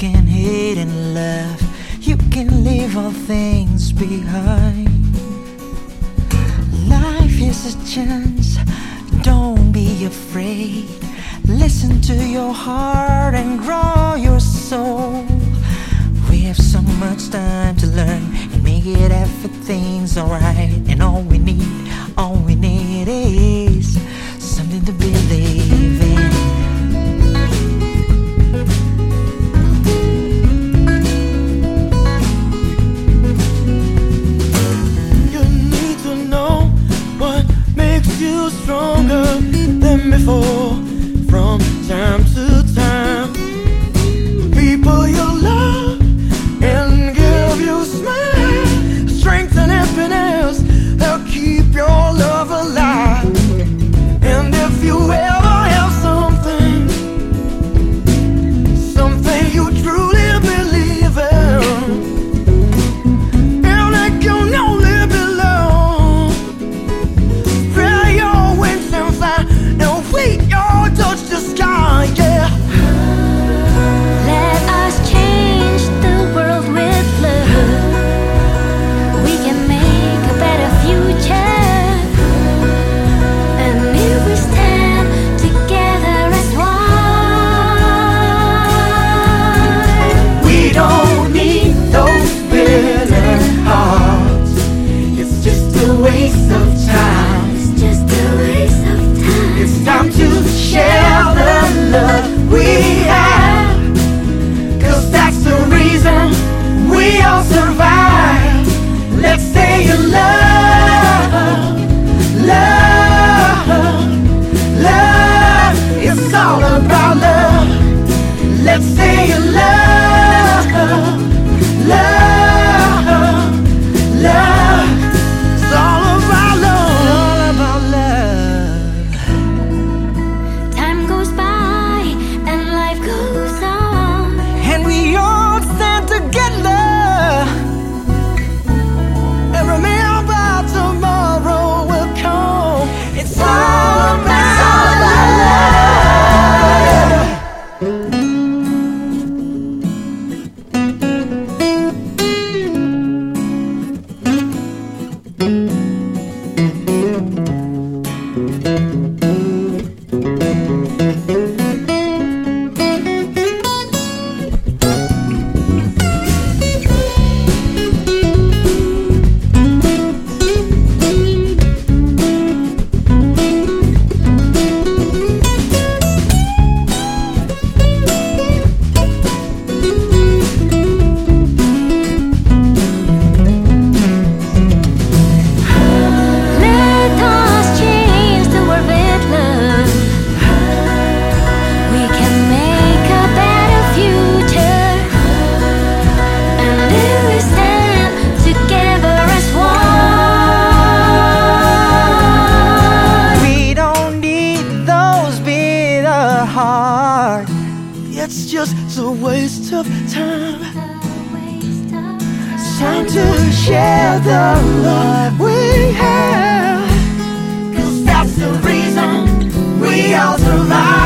can hate and love. You can leave all things behind. Life is a chance, don't be afraid. Listen to your heart and grow your soul. We have so much time to learn and make it everything's alright. And all we time to share the love we have. Cause that's the reason we all survive.